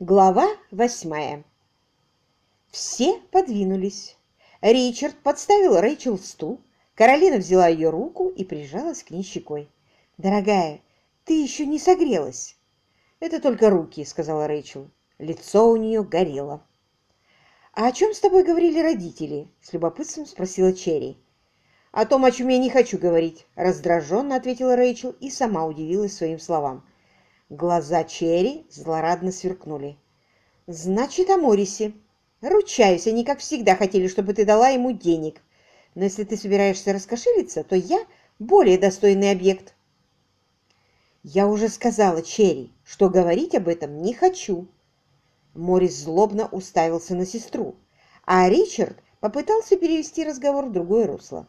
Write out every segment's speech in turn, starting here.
Глава восьмая. Все подвинулись. Ричард подставил Рэйчел стул. Каролина взяла ее руку и прижалась к ней щекой. «Дорогая, ты еще не согрелась». «Это только руки», — сказала Рэйчел. Лицо у нее горело. «А о чем с тобой говорили родители?» — с любопытством спросила Черри. «О том, о чем я не хочу говорить», — раздраженно ответила Рэйчел и сама удивилась своим словам. Глаза Черри злорадно сверкнули. «Значит, о Морисе. Ручаюсь, они, как всегда, хотели, чтобы ты дала ему денег. Но если ты собираешься раскошелиться, то я более достойный объект». «Я уже сказала Черри, что говорить об этом не хочу». Морис злобно уставился на сестру, а Ричард попытался перевести разговор в другое русло.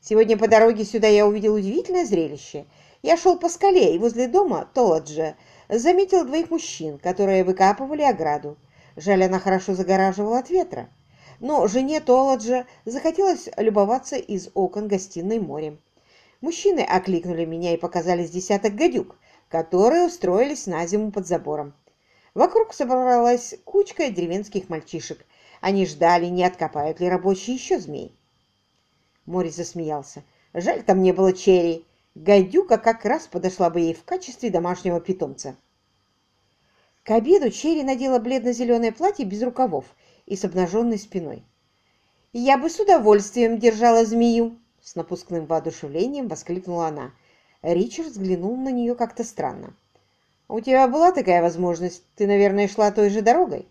«Сегодня по дороге сюда я увидел удивительное зрелище – я шел по скале и возле дома Толаджа заметил двоих мужчин, которые выкапывали ограду. Жаль, она хорошо загораживала от ветра. Но жене Толаджа захотелось любоваться из окон гостиной морем. Мужчины окликнули меня и показали с десяток гадюк, которые устроились на зиму под забором. Вокруг собралась кучка деревенских мальчишек. Они ждали, не откопают ли рабочие еще змей. Морис засмеялся. Жаль, там не было черри. Гадюка как раз подошла бы ей в качестве домашнего питомца. К обеду Черри надела бледно-зеленое платье без рукавов и с обнаженной спиной. «Я бы с удовольствием держала змею!» С напускным воодушевлением воскликнула она. Ричард взглянул на нее как-то странно. «У тебя была такая возможность? Ты, наверное, шла той же дорогой?»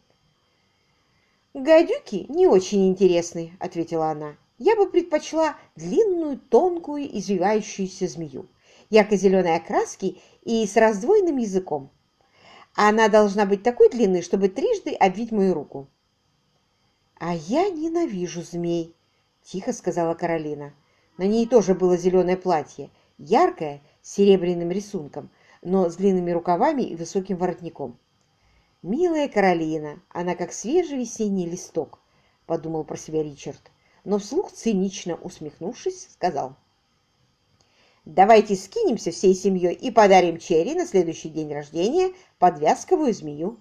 «Гадюки не очень интересны», — ответила она я бы предпочла длинную, тонкую, извивающуюся змею, ярко-зеленой окраски и с раздвоенным языком. Она должна быть такой длины, чтобы трижды обвить мою руку. «А я ненавижу змей», — тихо сказала Каролина. На ней тоже было зеленое платье, яркое, с серебряным рисунком, но с длинными рукавами и высоким воротником. «Милая Каролина, она как свежий весенний листок», — подумал про себя Ричард но вслух цинично усмехнувшись, сказал. «Давайте скинемся всей семьей и подарим Черри на следующий день рождения подвязковую змею».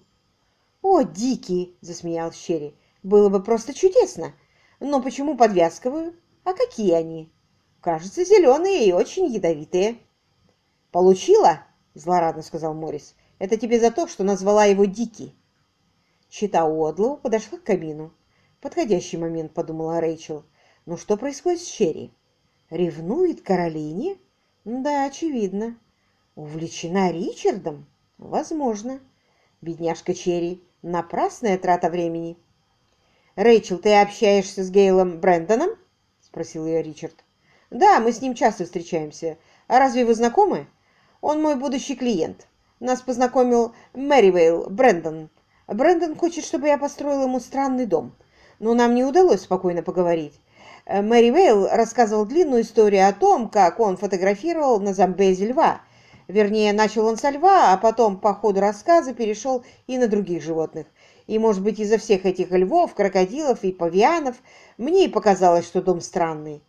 «О, Дикий!» – засмеялась Черри. «Было бы просто чудесно. Но почему подвязковую? А какие они?» «Кажется, зеленые и очень ядовитые». «Получила?» – злорадно сказал Морис. «Это тебе за то, что назвала его Дикий». Чита Уодлоу подошла к камину. Подходящий момент, подумала Рэйчел. Но что происходит с Черри? Ревнует Каролине? Да, очевидно. Увлечена Ричардом? Возможно. Бедняжка Черри. Напрасная трата времени. «Рэйчел, ты общаешься с Гейлом Брэндоном?» — спросил ее Ричард. «Да, мы с ним часто встречаемся. А разве вы знакомы? Он мой будущий клиент. Нас познакомил Мэривейл Брэндон. Брэндон хочет, чтобы я построил ему странный дом но нам не удалось спокойно поговорить. Э, Мэри Вейл рассказывал длинную историю о том, как он фотографировал на Замбезе льва. Вернее, начал он со льва, а потом по ходу рассказа перешел и на других животных. И, может быть, из-за всех этих львов, крокодилов и павианов мне и показалось, что дом странный.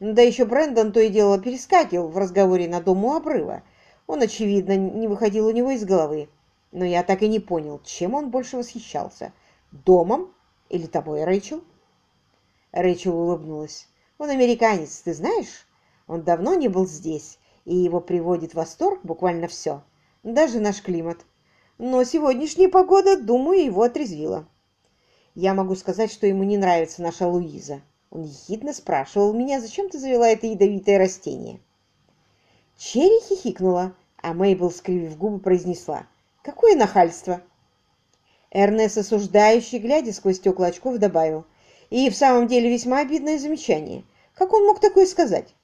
Да еще Брэндон то и дело перескакивал в разговоре на дом у обрыва. Он, очевидно, не выходил у него из головы. Но я так и не понял, чем он больше восхищался – домом или тобой, Рэйчел?» Рэйчел улыбнулась. «Он американец, ты знаешь? Он давно не был здесь, и его приводит в восторг буквально все, даже наш климат. Но сегодняшняя погода, думаю, его отрезвила. Я могу сказать, что ему не нравится наша Луиза. Он ехидно спрашивал меня, зачем ты завела это ядовитое растение?» Черри хихикнула, а Мейбл, скривив губы, произнесла. «Какое нахальство!» Эрнес, осуждающий, глядя сквозь стекла очков, добавил. И в самом деле весьма обидное замечание. Как он мог такое сказать?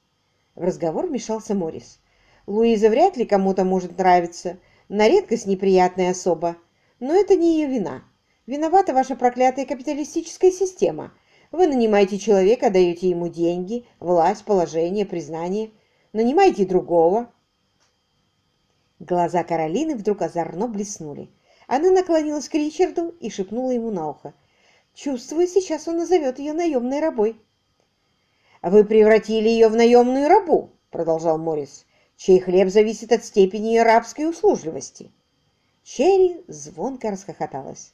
В разговор вмешался Морис. Луиза вряд ли кому-то может нравиться. На редкость неприятная особа. Но это не ее вина. Виновата ваша проклятая капиталистическая система. Вы нанимаете человека, даете ему деньги, власть, положение, признание. Нанимаете другого. Глаза Каролины вдруг озорно блеснули. Она наклонилась к Ричарду и шепнула ему на ухо. «Чувствую, сейчас он назовет ее наемной рабой». «Вы превратили ее в наемную рабу», — продолжал Моррис, «чей хлеб зависит от степени ее рабской услужливости». Черри звонко расхохоталась.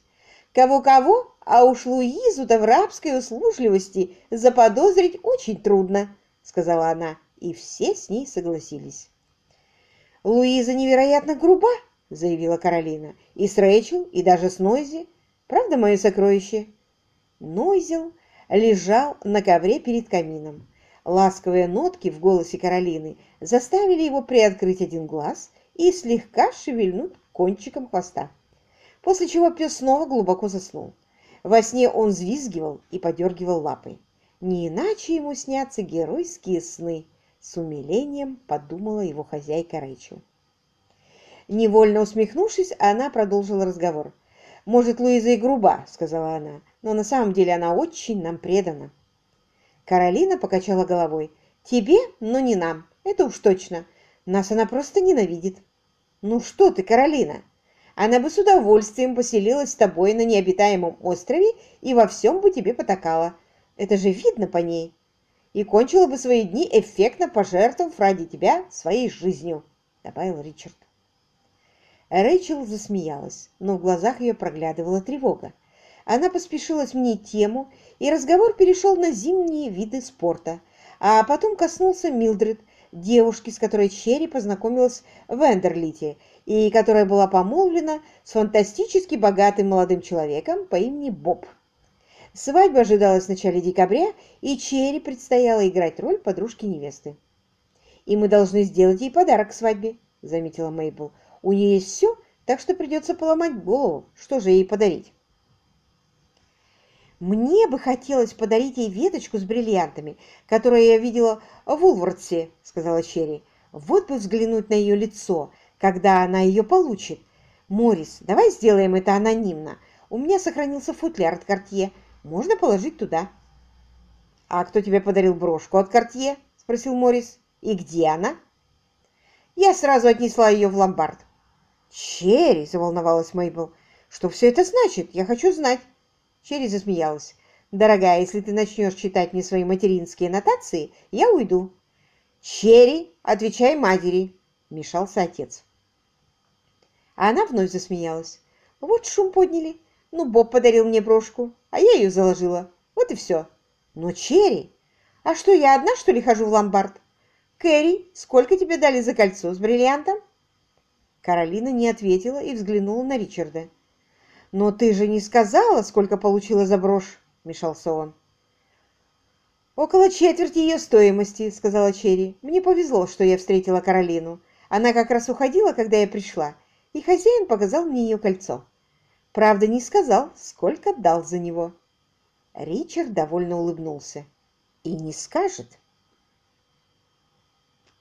Кого-кого, а уж Луизу-то в рабской услужливости заподозрить очень трудно, сказала она, и все с ней согласились. Луиза невероятно груба, заявила Каролина, и с Рэйчел, и даже с Нойзи. Правда, мое сокровище? Нойзел лежал на ковре перед камином. Ласковые нотки в голосе Каролины заставили его приоткрыть один глаз и слегка шевельнуть кончиком хвоста. После чего пес снова глубоко заснул. Во сне он взвизгивал и подергивал лапой. Не иначе ему снятся геройские сны, с умилением подумала его хозяйка Рэйчел. Невольно усмехнувшись, она продолжила разговор. «Может, Луиза и груба», — сказала она, — «но на самом деле она очень нам предана». Каролина покачала головой. «Тебе, но не нам. Это уж точно. Нас она просто ненавидит». «Ну что ты, Каролина? Она бы с удовольствием поселилась с тобой на необитаемом острове и во всем бы тебе потакала. Это же видно по ней. И кончила бы свои дни эффектно пожертвовав ради тебя своей жизнью», — добавил Ричард. Рэйчел засмеялась, но в глазах ее проглядывала тревога. Она поспешила сменить тему, и разговор перешел на зимние виды спорта, а потом коснулся Милдред, девушки, с которой Черри познакомилась в Эндерлите и которая была помолвлена с фантастически богатым молодым человеком по имени Боб. Свадьба ожидалась в начале декабря, и Черри предстояло играть роль подружки невесты. «И мы должны сделать ей подарок к свадьбе», — заметила Мейбл. У нее есть все, так что придется поломать голову, что же ей подарить. «Мне бы хотелось подарить ей веточку с бриллиантами, которую я видела в Улвардсе», — сказала Черри. «Вот бы взглянуть на ее лицо, когда она ее получит. Морис, давай сделаем это анонимно. У меня сохранился футляр от Кортье. Можно положить туда». «А кто тебе подарил брошку от Картье?» — спросил Морис. «И где она?» Я сразу отнесла ее в ломбард. «Черри!» – заволновалась Мейбл. «Что все это значит? Я хочу знать!» Черри засмеялась. «Дорогая, если ты начнешь читать мне свои материнские нотации, я уйду». «Черри, отвечай матери!» – вмешался отец. А она вновь засмеялась. «Вот шум подняли. Ну, Боб подарил мне брошку, а я ее заложила. Вот и все. Но Черри! А что, я одна, что ли, хожу в ломбард? Кэрри, сколько тебе дали за кольцо с бриллиантом?» Каролина не ответила и взглянула на Ричарда. «Но ты же не сказала, сколько получила за брошь?» – мешался он. «Около четверти ее стоимости», – сказала Черри. «Мне повезло, что я встретила Каролину. Она как раз уходила, когда я пришла, и хозяин показал мне ее кольцо. Правда, не сказал, сколько дал за него». Ричард довольно улыбнулся. «И не скажет».